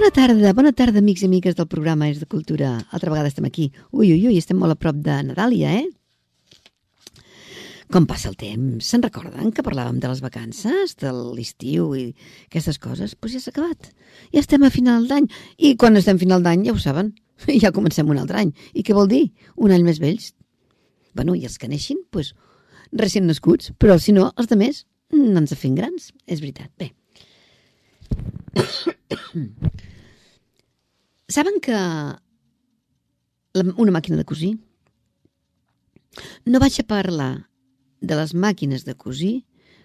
Bona tarda, bona tarda, amics i amigues del programa És de Cultura. Altra vegada estem aquí. Ui, ui, ui, estem molt a prop de Nadàlia, eh? Com passa el temps? Se'n recorden que parlàvem de les vacances, de l'estiu i aquestes coses? Doncs pues ja s'ha acabat. Ja estem a final d'any. I quan estem a final d'any, ja ho saben, ja comencem un altre any. I què vol dir? Un any més vells. Bueno, i els que neixin, doncs, pues, recient nascuts, però si no, els de més no ens fem grans, és veritat. Bé. Saben que una màquina de cosir no vaig a parlar de les màquines de cosir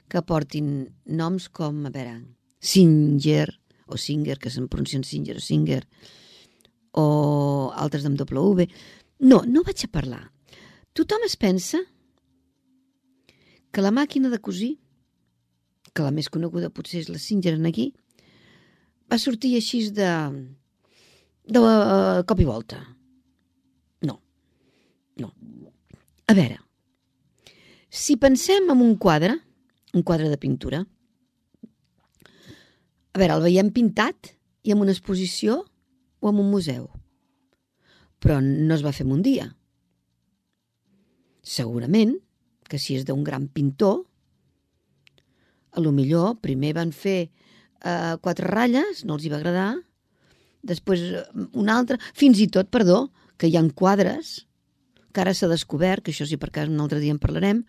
que portin noms com, a veure, Singer o Singer, que se'n pronuncien Singer o Singer, o altres amb W. No, no vaig a parlar. Tothom es pensa que la màquina de cosir, que la més coneguda potser és la Singer en aquí, va sortir així de, de uh, cop i volta. No. No. A veure, si pensem en un quadre, un quadre de pintura, a veure, el veiem pintat i en una exposició o en un museu. Però no es va fer en un dia. Segurament que si és d'un gran pintor, a lo millor primer van fer eh, quatre ratlles, no els hi va agradar, després una altra, fins i tot, perdó, que hi han quadres que ara s'ha descobert, que això sí per cas un altre dia en parlarem,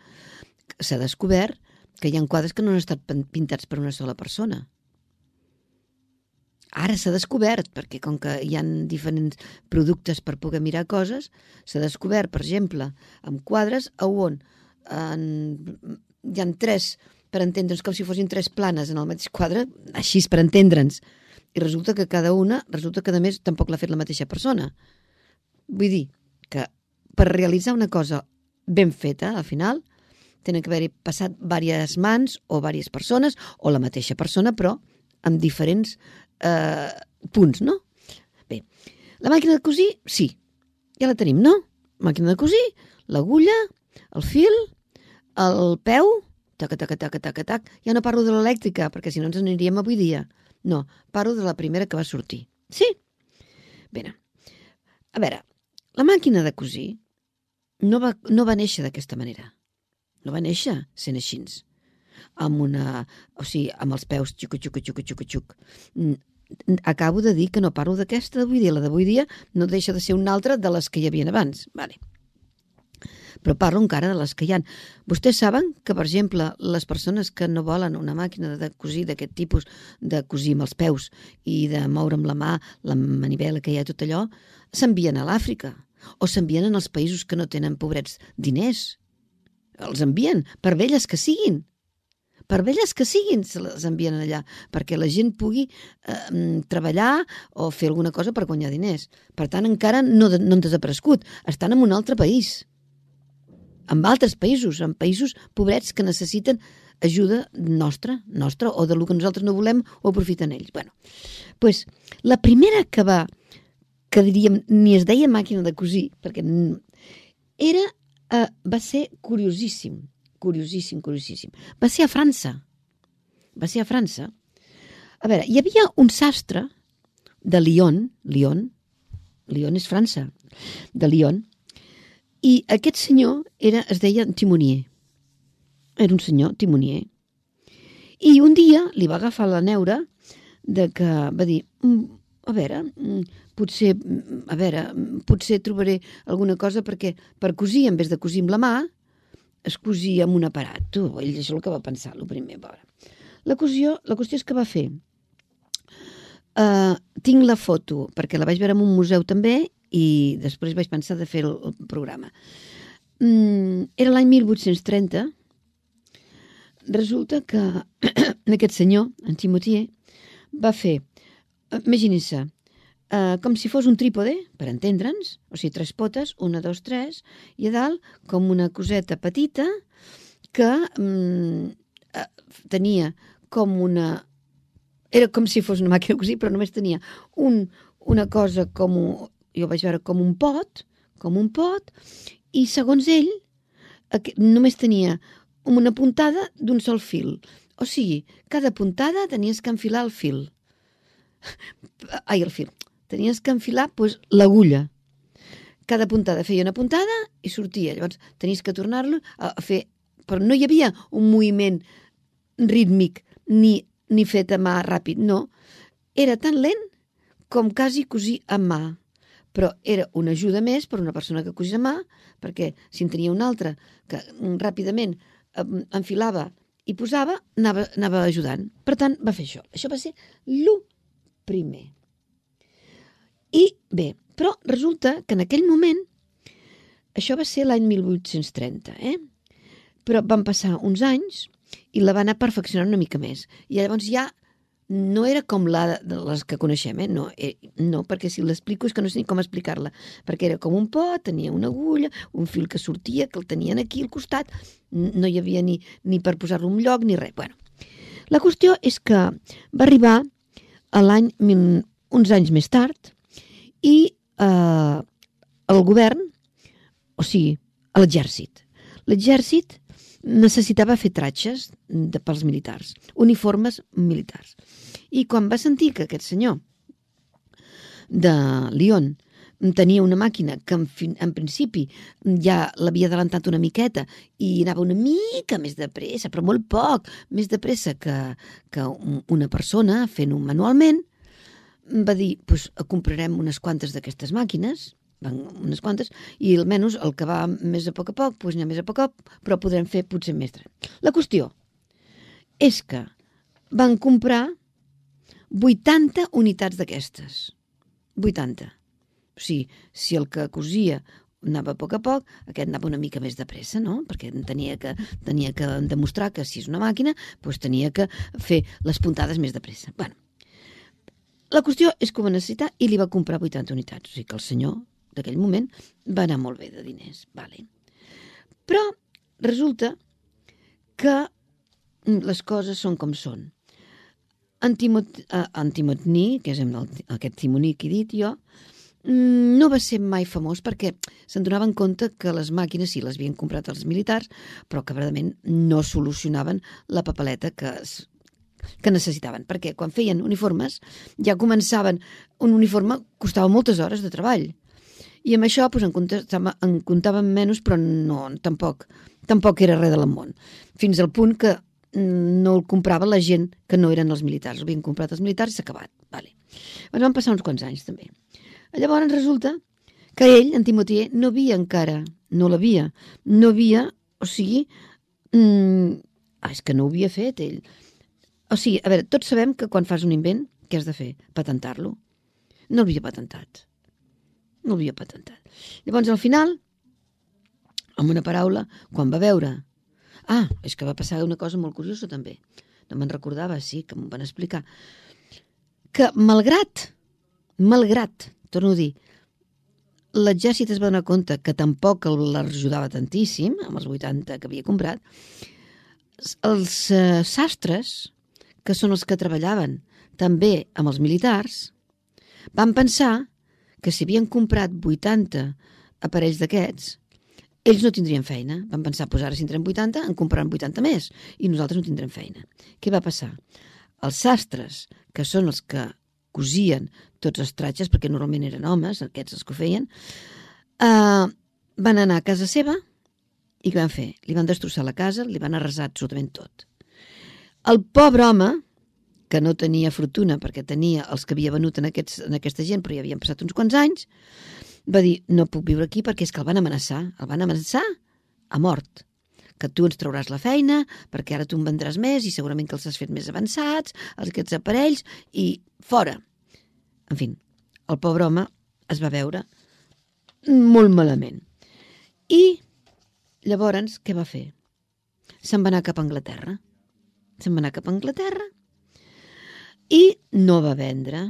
s'ha descobert que hi ha quadres que no han estat pintats per una sola persona. Ara s'ha descobert, perquè com que hi han diferents productes per poder mirar coses, s'ha descobert, per exemple, amb quadres a on en, hi han tres, per entendre'ns, com si fossin tres planes en el mateix quadre, així per entendre'ns. I resulta que cada una, resulta que a més tampoc l'ha fet la mateixa persona. Vull dir que per realitzar una cosa ben feta, al final, tenen que haver-hi passat diverses mans o diverses persones, o la mateixa persona, però amb diferents eh, punts, no? Bé, la màquina de cosir, sí, ja la tenim, no? Màquina de cosir, l'agulla, el fil, el peu, taca, taca, taca, taca, tac. Ja no parlo de l'elèctrica, perquè si no ens aniríem avui dia. No, parlo de la primera que va sortir. Sí? Bé, a veure, la màquina de cosir no va, no va néixer d'aquesta manera. No va néixer sent així. Amb una... O sigui, amb els peus xuc, xuc, xuc, xuc, xuc. Acabo de dir que no parlo d'aquesta d'avui dia. La d'avui dia no deixa de ser una altra de les que hi havia abans. Vale. Però parlo encara de les que hi han. Vostès saben que, per exemple, les persones que no volen una màquina de cosir d'aquest tipus, de cosir amb els peus i de moure amb la mà la manivela que hi ha tot allò, s'envien a l'Àfrica o s'envien en els països que no tenen, pobrets, diners. Els envien, per velles que siguin. Per velles que siguin, se les envien allà, perquè la gent pugui eh, treballar o fer alguna cosa per guanyar diners. Per tant, encara no, no han desaparegut. Estan en un altre país. En altres països, en països pobrets que necessiten ajuda nostra, nostra, o de lo que nosaltres no volem, ho aprofiten ells. Bueno, pues, la primera que va que diríem, ni es deia màquina de cosir, perquè era, uh, va ser curiosíssim, curiosíssim, curiosíssim. Va ser a França. Va ser a França. A veure, hi havia un sastre de Lyon, Lyon, Lyon és França, de Lyon, i aquest senyor era, es deia Timonier. Era un senyor timonier. I un dia li va agafar la neura de que va dir, a veure, potser, a veure, potser trobaré alguna cosa perquè per cosir, en vez de cosir amb la mà, es cosia amb un aparat. Tu, ell és el que va pensar, el primer. Veure. La, cosió, la qüestió és que va fer. Uh, tinc la foto, perquè la vaig veure en un museu també i després vaig pensar de fer el, el programa. Mm, era l'any 1830. Resulta que aquest senyor, en Timotier, va fer imaginin-se, uh, com si fos un trípode, per entendre'ns, o sigui, tres potes, una, dos, tres, i a dalt com una coseta petita que um, uh, tenia com una... Era com si fos una màquina però només tenia un, una cosa com... Jo vaig veure com un pot, com un pot, i segons ell, només tenia una puntada d'un sol fil. O sigui, cada puntada tenies que enfilar el fil. Ai, el fil tenies que enfilar pues, l'agulla. Cada puntada feia una puntada i sortia. Llavors tenies que tornar-lo a, a fer... Però no hi havia un moviment rítmic ni, ni fet a mà ràpid, no. Era tan lent com quasi cosir a mà. Però era una ajuda més per una persona que cosís a mà, perquè si en tenia una altra que ràpidament enfilava i posava, anava, anava ajudant. Per tant, va fer això. Això va ser l'1 primer. I bé, però resulta que en aquell moment, això va ser l'any 1830, eh? però van passar uns anys i la va anar perfeccionant una mica més. I llavors ja no era com la de les que coneixem, eh? no, eh, no perquè si l'explico és que no sé ni com explicar-la, perquè era com un pot, tenia una agulla, un fil que sortia, que el tenien aquí al costat, no hi havia ni, ni per posar-lo en lloc ni res. Bueno, la qüestió és que va arribar a l'any, uns anys més tard, i eh, el govern, o sigui, l'exèrcit. L'exèrcit necessitava fer tratges de, pels militars, uniformes militars. I quan va sentir que aquest senyor de Lyon tenia una màquina que en, fin, en principi ja l'havia adelantat una miqueta i anava una mica més de pressa, però molt poc, més de pressa que, que una persona fent-ho manualment, va dir, pues, comprarem unes quantes d'aquestes màquines, van unes quantes, i almenys el que va més a poc a poc, pues, més a poc a poc, però podrem fer potser més. La qüestió és que van comprar 80 unitats d'aquestes. 80. O sigui, si el que cosia anava a poc a poc, aquest anava una mica més de pressa, no? Perquè tenia que, tenia que demostrar que si és una màquina, doncs tenia que fer les puntades més de pressa. Bueno, la qüestió és que ho va necessitar i li va comprar 80 unitats. O sigui que el senyor d'aquell moment va anar molt bé de diners. Vale. Però resulta que les coses són com són. En, Timot, eh, que és el, aquest timoní que he dit jo, mm, no va ser mai famós perquè se'n donaven compte que les màquines sí les havien comprat els militars, però que verdament no solucionaven la papeleta que que necessitaven, perquè quan feien uniformes ja començaven, un uniforme costava moltes hores de treball. I amb això doncs, en, comptava, en comptàvem menys, però no, tampoc, tampoc era res de món. Fins al punt que no el comprava la gent que no eren els militars. L'havien comprat els militars i s'ha acabat. Vale. Ens van passar uns quants anys, també. Llavors resulta que ell, en Timotier, no havia encara, no l'havia, no havia, o sigui, mm, ah, és que no ho havia fet ell, o sigui, a veure, tots sabem que quan fas un invent, què has de fer? Patentar-lo. No l'havia patentat. No l'havia patentat. Llavors, al final, amb una paraula, quan va veure... Ah, és que va passar una cosa molt curiosa, també. No me'n recordava, sí, que m'ho van explicar. Que malgrat, malgrat, torno a dir, l'exèrcit es va donar compte que tampoc l'ajudava tantíssim, amb els 80 que havia comprat, els eh, sastres, que són els que treballaven també amb els militars, van pensar que si havien comprat 80 aparells d'aquests, ells no tindrien feina. Van pensar, doncs ara si en tindrem 80, en compraran 80 més i nosaltres no tindrem feina. Què va passar? Els sastres, que són els que cosien tots els tratges, perquè normalment eren homes, aquests els que ho feien, eh, van anar a casa seva i què van fer? Li van destrossar la casa, li van arrasar absolutament tot. El pobre home, que no tenia fortuna perquè tenia els que havia venut en, aquests, en aquesta gent, però ja havien passat uns quants anys, va dir, no puc viure aquí perquè és que el van amenaçar. El van amenaçar a mort que tu ens trauràs la feina, perquè ara tu en vendràs més i segurament que els has fet més avançats, els aquests aparells, i fora. En fi, el pobre home es va veure molt malament. I llavors, què va fer? Se'n va anar cap a Anglaterra se'n va anar cap a Anglaterra i no va vendre,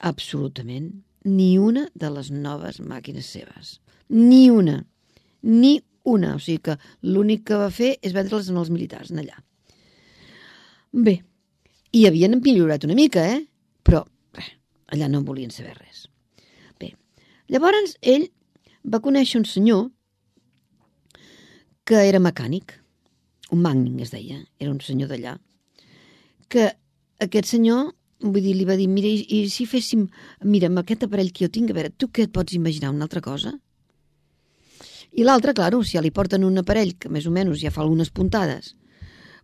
Absolutament. Ni una de les noves màquines seves. Ni una. Ni una. O sigui que l'únic que va fer és vendre-les en els militars, allà. Bé, i havien millorat una mica, eh? Però res, allà no en volien saber res. Bé, llavors ell va conèixer un senyor que era mecànic, un Magning es deia, era un senyor d'allà, que aquest senyor Vull dir, li va dir, mira, i, i si féssim... Mira, amb aquest aparell que jo tinc, a veure, tu què et pots imaginar, una altra cosa? I l'altre, claro, si ja li porten un aparell que més o menys ja fa algunes puntades,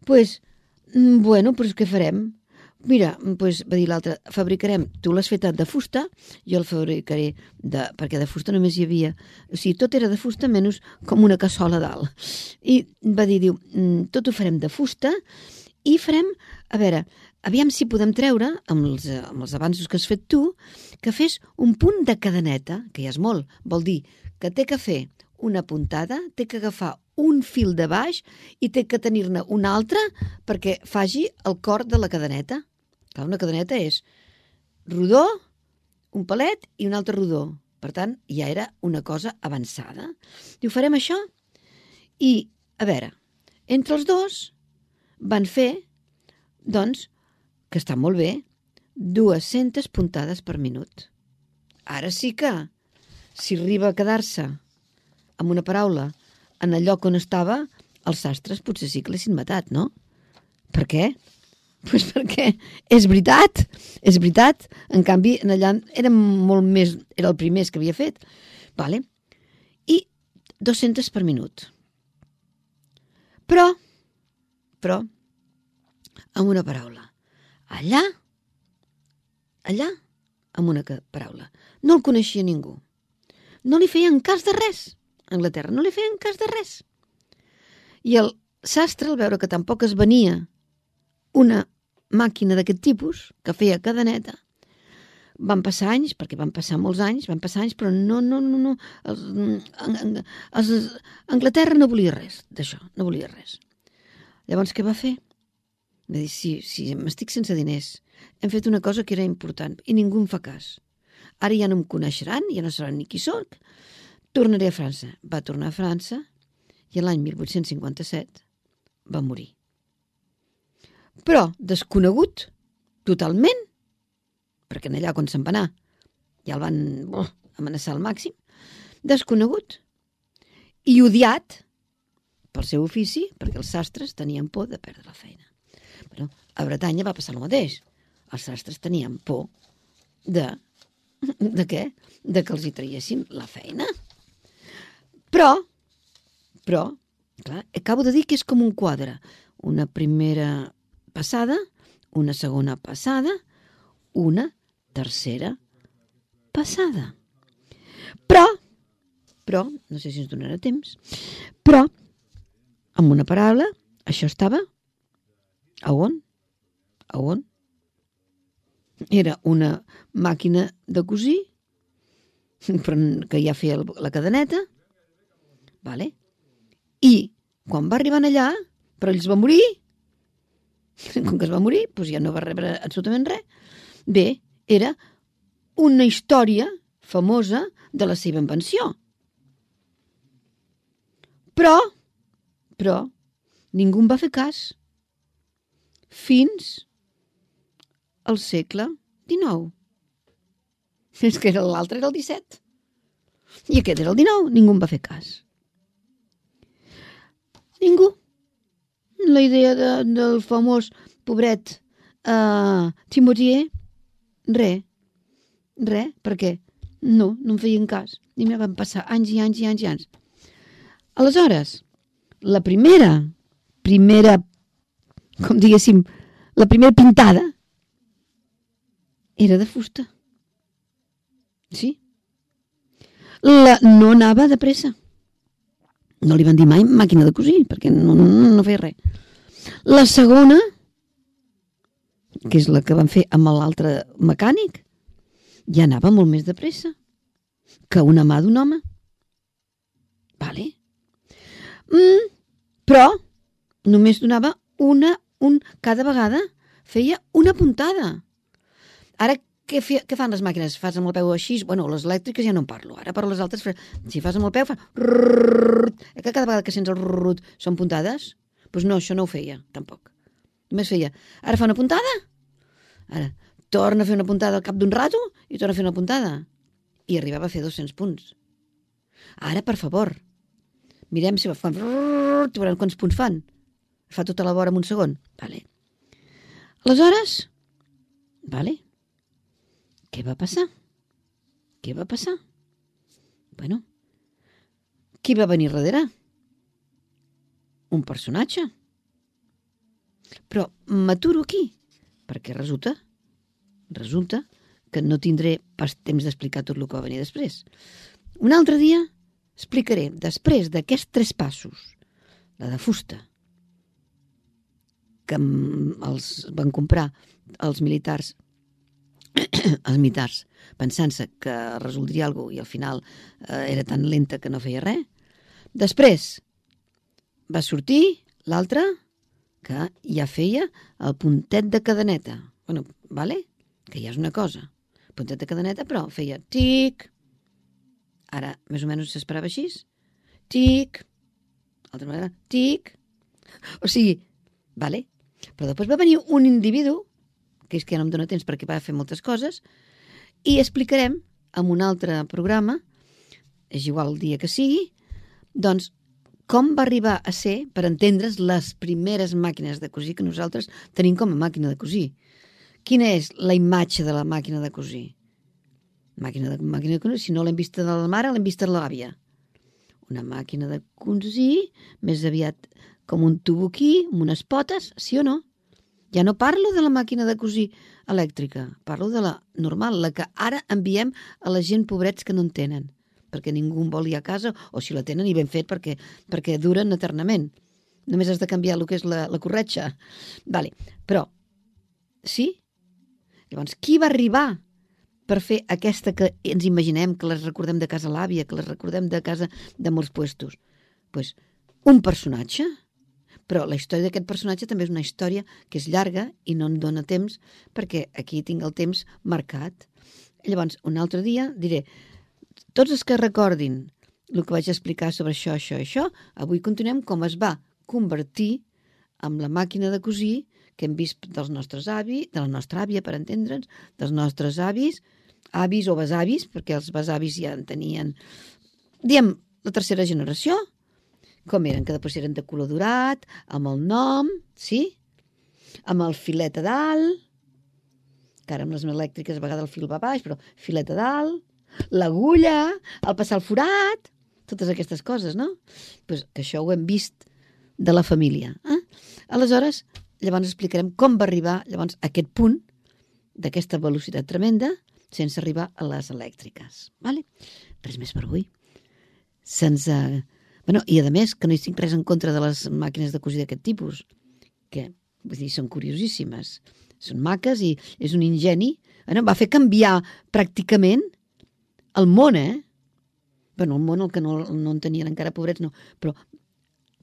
pues, mm, bueno, pues què farem? Mira, pues, va dir l'altre, fabricarem, tu l'has fet de fusta, jo el fabricaré de... perquè de fusta només hi havia... O sigui, tot era de fusta menys com una cassola dalt. I va dir, diu, mm, tot ho farem de fusta i farem, a veure, aviam si podem treure, amb els, amb els avanços que has fet tu, que fes un punt de cadeneta, que ja és molt, vol dir que té que fer una puntada, té que agafar un fil de baix i té que tenir-ne un altre perquè faci el cor de la cadeneta. Clar, una cadeneta és rodó, un palet i un altre rodó. Per tant, ja era una cosa avançada. Diu, farem això? I, a veure, entre els dos van fer, doncs, que està molt bé, 200 puntades per minut. Ara sí que, si arriba a quedar-se amb una paraula en el lloc on estava, els sastres potser sí que l'haguessin matat, no? Per què? Pues perquè és veritat, és veritat. En canvi, en allà era molt més, era el primer que havia fet. Vale? I 200 per minut. Però, però, amb una paraula. Allà, allà, amb una paraula. No el coneixia ningú. No li feien cas de res. A Anglaterra no li feien cas de res. I el sastre, al veure que tampoc es venia una màquina d'aquest tipus, que feia cadeneta, van passar anys, perquè van passar molts anys, van passar anys, però no, no, no, no. Els, els, Anglaterra no volia res d'això, no volia res. Llavors, què va fer? Va dir, sí, sí, m'estic sense diners. Hem fet una cosa que era important i ningú em fa cas. Ara ja no em coneixeran, ja no sabran ni qui sóc. Tornaré a França. Va tornar a França i l'any 1857 va morir. Però desconegut totalment, perquè allà quan se'n va anar ja el van oh, amenaçar al màxim, desconegut i odiat pel seu ofici, perquè els sastres tenien por de perdre la feina. Bueno, a Bretanya va passar el mateix. Els sastres tenien por de... De què? De que els hi traiessin la feina. Però, però, clar, acabo de dir que és com un quadre. Una primera passada, una segona passada, una tercera passada. Però, però, no sé si ens donarà temps, però, amb una paraula, això estava a on? A on? Era una màquina de cosir que ja feia la cadeneta, vale? i quan va arribar allà, però ells va morir, com que es va morir, doncs ja no va rebre absolutament res. Bé, era una història famosa de la seva invenció. Però, però, ningú en va fer cas fins al segle XIX. És que l'altre era el XVII. I aquest era el XIX. Ningú en va fer cas. Ningú. La idea de, del famós pobret uh, Timotier, re. Re, per què? No, no em feien cas. I me van passar anys i anys i anys i anys. Aleshores, la primera, primera com diguéssim, la primera pintada era de fusta. Sí. La, no anava de pressa. No li van dir mai màquina de cosir, perquè no, no, no feia res. La segona, que és la que van fer amb l'altre mecànic, ja anava molt més de pressa que una mà d'un home. Vale? Mm, però només donava una un, cada vegada feia una puntada. Ara, què, fi, què fan les màquines? Fas amb el peu així? Bueno, les elèctriques ja no en parlo. Ara, però les altres, si fas amb el peu, fa... Que cada vegada que sents el rrrrut són puntades? Pues no, això no ho feia, tampoc. Feia, ara fa una puntada? Ara, torna a fer una puntada al cap d'un rato i torna a fer una puntada. I arribava a fer 200 punts. Ara, per favor, mirem si quants punts fan. Fa tota la vora en un segon. Vale. Aleshores, vale, què va passar? Què va passar? Bueno, qui va venir darrere? Un personatge. Però m'aturo aquí, perquè resulta, resulta que no tindré pas temps d'explicar tot el que va venir després. Un altre dia explicaré, després d'aquests tres passos, la de fusta, que els van comprar els militars els militars, pensant-se que resoldria alguna cosa i al final eh, era tan lenta que no feia res. Després va sortir l'altre que ja feia el puntet de cadeneta. bueno, vale? que ja és una cosa. Puntet de cadeneta, però feia tic. Ara, més o menys s'esperava així. Tic. Altra manera, tic. O sigui, vale? Però després va venir un individu que és que ja no em dóna temps perquè va fer moltes coses, i explicarem en un altre programa, és igual el dia que sigui, doncs com va arribar a ser, per entendre's, les primeres màquines de cosir que nosaltres tenim com a màquina de cosir. Quina és la imatge de la màquina de cosir? Màquina de, màquina de cosir, si no l'hem vista de la mare, l'hem vista de l'àvia. Una màquina de cosir, més aviat com un tubuquí, amb unes potes, sí o no? Ja no parlo de la màquina de cosir elèctrica, parlo de la normal, la que ara enviem a la gent pobrets que no en tenen, perquè ningú en vol a casa, o si la tenen i ben fet perquè, perquè duren eternament. Només has de canviar el que és la, la corretxa. Vale. Però, sí? Llavors, qui va arribar per fer aquesta que ens imaginem, que les recordem de casa l'àvia, que les recordem de casa de molts puestos? Doncs pues, un personatge però la història d'aquest personatge també és una història que és llarga i no em dóna temps perquè aquí tinc el temps marcat. Llavors, un altre dia diré, tots els que recordin el que vaig explicar sobre això, això, això, avui continuem com es va convertir amb la màquina de cosir que hem vist dels nostres avis, de la nostra àvia, per entendre'ns, dels nostres avis, avis o besavis, perquè els besavis ja en tenien, diem, la tercera generació, com eren, que després eren de color dorat, amb el nom, sí? Amb el filet a dalt, que ara amb les elèctriques a vegades el fil va baix, però filet a dalt, l'agulla, el passar el forat, totes aquestes coses, no? Pues que això ho hem vist de la família. Eh? Aleshores, llavors explicarem com va arribar llavors a aquest punt d'aquesta velocitat tremenda sense arribar a les elèctriques. Vale? Res més per avui. Se'ns... Uh, Bueno, I a més, que no hi tinc res en contra de les màquines de cosir d'aquest tipus, que vull dir, són curiosíssimes. Són maques i és un ingeni. Bueno, va fer canviar pràcticament el món, eh? bueno, el món, el que no, no en tenien encara pobrets, no, però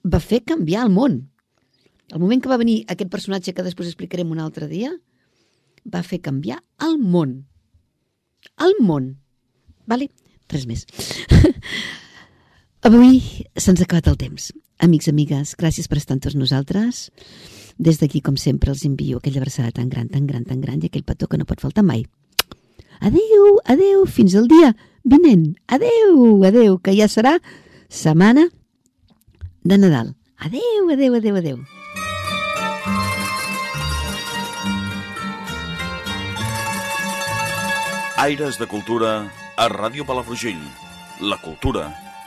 va fer canviar el món. El moment que va venir aquest personatge que després explicarem un altre dia, va fer canviar el món. El món. Vale? Res més. Avui se'ns ha acabat el temps. Amics, amigues, gràcies per estar amb tots nosaltres. Des d'aquí, com sempre, els envio aquella abraçada tan gran, tan gran, tan gran i aquell petó que no pot faltar mai. Adeu, adeu, fins al dia vinent. Adeu, adeu, que ja serà setmana de Nadal. Adeu, adeu, adeu, adeu. Aires de Cultura a Ràdio Palafrugell. La cultura